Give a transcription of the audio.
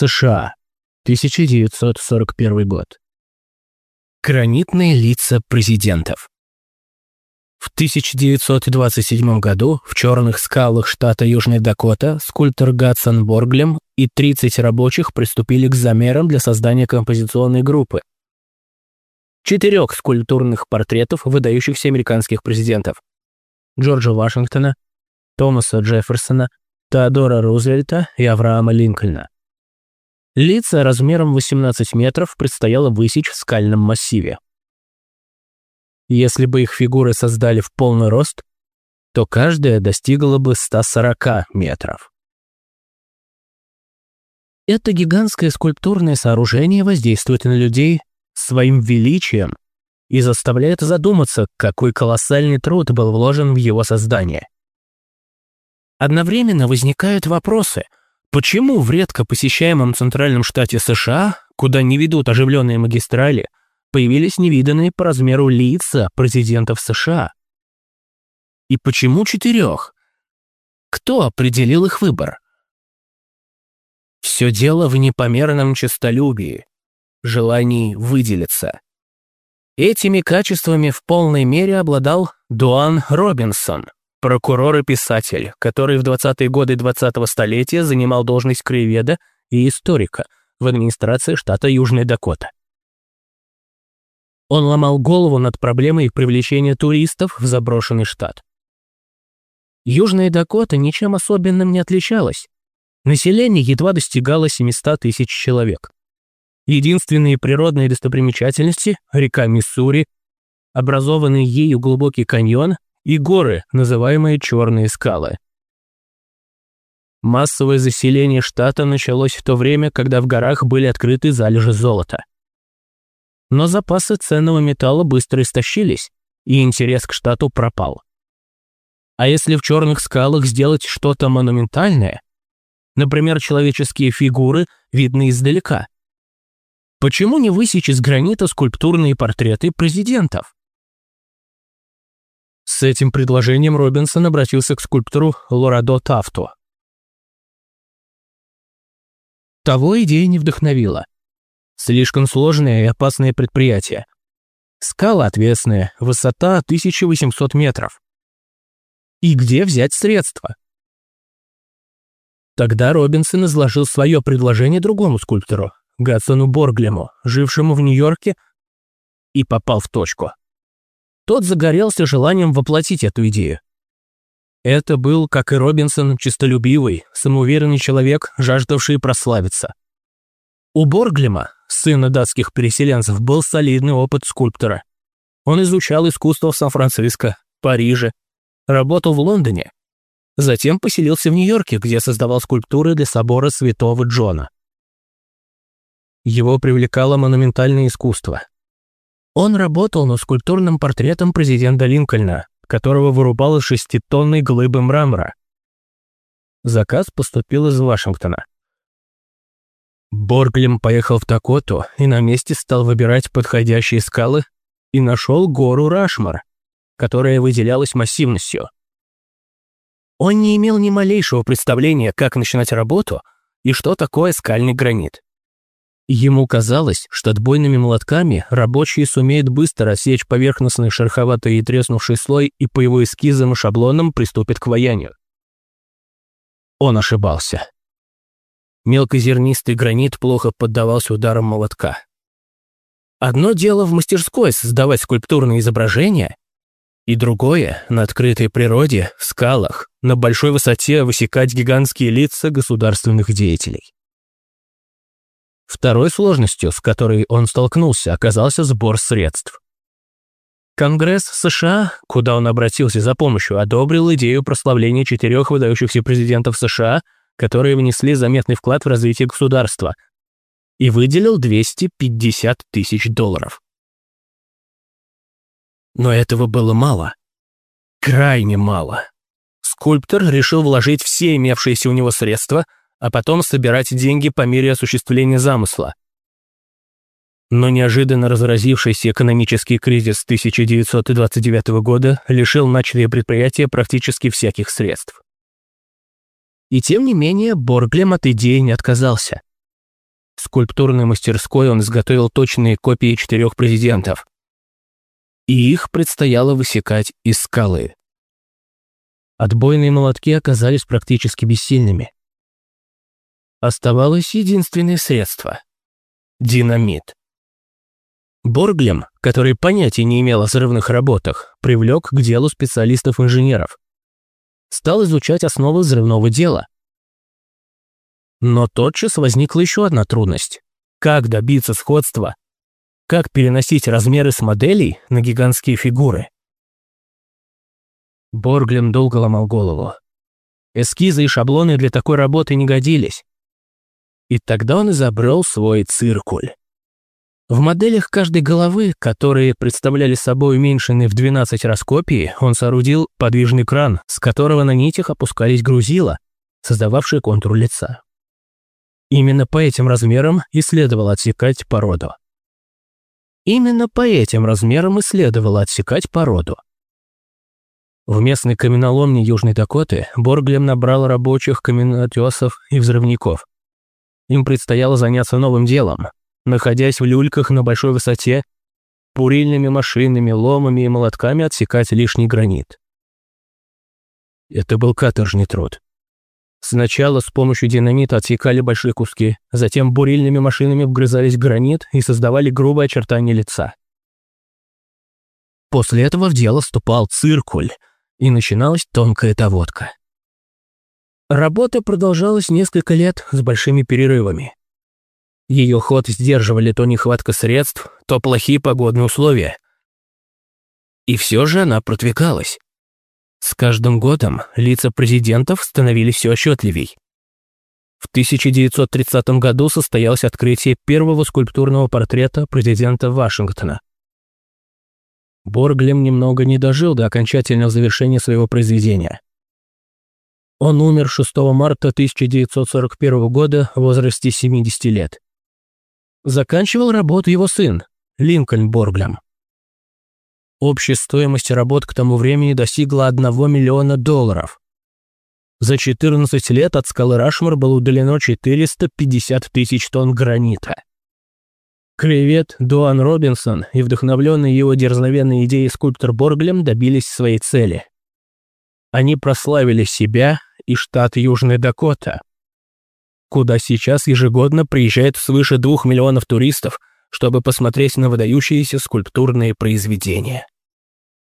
США, 1941 год. Гранитные лица президентов. В 1927 году в черных скалах штата Южная Дакота скульптор Гатсон Борглем и 30 рабочих приступили к замерам для создания композиционной группы. Четырех скульптурных портретов выдающихся американских президентов. Джорджа Вашингтона, Томаса Джефферсона, Теодора Рузвельта и Авраама Линкольна. Лица размером 18 метров предстояло высечь в скальном массиве. Если бы их фигуры создали в полный рост, то каждая достигла бы 140 метров. Это гигантское скульптурное сооружение воздействует на людей своим величием и заставляет задуматься, какой колоссальный труд был вложен в его создание. Одновременно возникают вопросы, почему в редко посещаемом центральном штате США, куда не ведут оживленные магистрали, появились невиданные по размеру лица президентов США? И почему четырех? Кто определил их выбор? Все дело в непомерном честолюбии, желании выделиться. Этими качествами в полной мере обладал Дуан Робинсон, прокурор и писатель, который в 20-е годы 20-го столетия занимал должность краеведа и историка в администрации штата Южная Дакота. Он ломал голову над проблемой привлечения туристов в заброшенный штат. Южная Дакота ничем особенным не отличалась. Население едва достигало 700 тысяч человек. Единственные природные достопримечательности – река Миссури, образованный ею глубокий каньон и горы, называемые Черные скалы. Массовое заселение штата началось в то время, когда в горах были открыты залежи золота. Но запасы ценного металла быстро истощились, и интерес к штату пропал. А если в черных скалах сделать что-то монументальное, например, человеческие фигуры видны издалека, почему не высечь из гранита скульптурные портреты президентов? С этим предложением Робинсон обратился к скульптору Лорадо Тафту. Того идея не вдохновила. Слишком сложное и опасное предприятие. Скала отвесная, высота 1800 метров. И где взять средства? Тогда Робинсон изложил свое предложение другому скульптору, Гатсону Борглему, жившему в Нью-Йорке, и попал в точку. Тот загорелся желанием воплотить эту идею. Это был, как и Робинсон, честолюбивый, самоуверенный человек, жаждавший прославиться. У Борглема сына датских переселенцев, был солидный опыт скульптора. Он изучал искусство в Сан-Франциско, Париже, работал в Лондоне. Затем поселился в Нью-Йорке, где создавал скульптуры для собора Святого Джона. Его привлекало монументальное искусство. Он работал над скульптурным портретом президента Линкольна, которого вырубал из шеститонной глыбы мрамора. Заказ поступил из Вашингтона. Борглем поехал в Такоту и на месте стал выбирать подходящие скалы и нашел гору Рашмар, которая выделялась массивностью. Он не имел ни малейшего представления, как начинать работу и что такое скальный гранит. Ему казалось, что отбойными молотками рабочие сумеют быстро рассечь поверхностный шероховатый и треснувший слой и по его эскизам и шаблонам приступят к ваянию. Он ошибался. Мелкозернистый гранит плохо поддавался ударам молотка. Одно дело в мастерской создавать скульптурные изображения, и другое — на открытой природе, в скалах, на большой высоте высекать гигантские лица государственных деятелей. Второй сложностью, с которой он столкнулся, оказался сбор средств. Конгресс США, куда он обратился за помощью, одобрил идею прославления четырех выдающихся президентов США – которые внесли заметный вклад в развитие государства, и выделил 250 тысяч долларов. Но этого было мало. Крайне мало. Скульптор решил вложить все имевшиеся у него средства, а потом собирать деньги по мере осуществления замысла. Но неожиданно разразившийся экономический кризис 1929 года лишил начатые предприятия практически всяких средств. И тем не менее Борглем от идеи не отказался. В скульптурной мастерской он изготовил точные копии четырех президентов. И их предстояло высекать из скалы. Отбойные молотки оказались практически бессильными. Оставалось единственное средство – динамит. Борглем, который понятия не имел о взрывных работах, привлек к делу специалистов-инженеров. Стал изучать основы взрывного дела. Но тотчас возникла еще одна трудность. Как добиться сходства? Как переносить размеры с моделей на гигантские фигуры? Борглем долго ломал голову. Эскизы и шаблоны для такой работы не годились. И тогда он изобрел свой циркуль. В моделях каждой головы, которые представляли собой уменьшенные в 12 раз копии, он соорудил подвижный кран, с которого на нитях опускались грузила, создававшие контур лица. Именно по этим размерам и следовало отсекать породу. Именно по этим размерам и следовало отсекать породу. В местной каменоломне Южной Дакоты Борглем набрал рабочих каменотесов и взрывников. Им предстояло заняться новым делом. Находясь в люльках на большой высоте, бурильными машинами, ломами и молотками отсекать лишний гранит. Это был каторжный труд. Сначала с помощью динамита отсекали большие куски, затем бурильными машинами вгрызались в гранит и создавали грубое очертание лица. После этого в дело вступал циркуль – и начиналась тонкая доводка. Работа продолжалась несколько лет с большими перерывами. Ее ход сдерживали то нехватка средств, то плохие погодные условия. И все же она протвекалась. С каждым годом лица президентов становились все отчетливей. В 1930 году состоялось открытие первого скульптурного портрета президента Вашингтона. Борглем немного не дожил до окончательного завершения своего произведения. Он умер 6 марта 1941 года в возрасте 70 лет. Заканчивал работу его сын, Линкольн Борглем. Общая стоимость работ к тому времени достигла 1 миллиона долларов. За 14 лет от скалы Рашмар было удалено 450 тысяч тонн гранита. Кревет, Дуан Робинсон и вдохновленный его дерзновенной идеей скульптор Борглем добились своей цели. Они прославили себя и штат Южная Дакота, куда сейчас ежегодно приезжает свыше двух миллионов туристов, чтобы посмотреть на выдающиеся скульптурные произведения.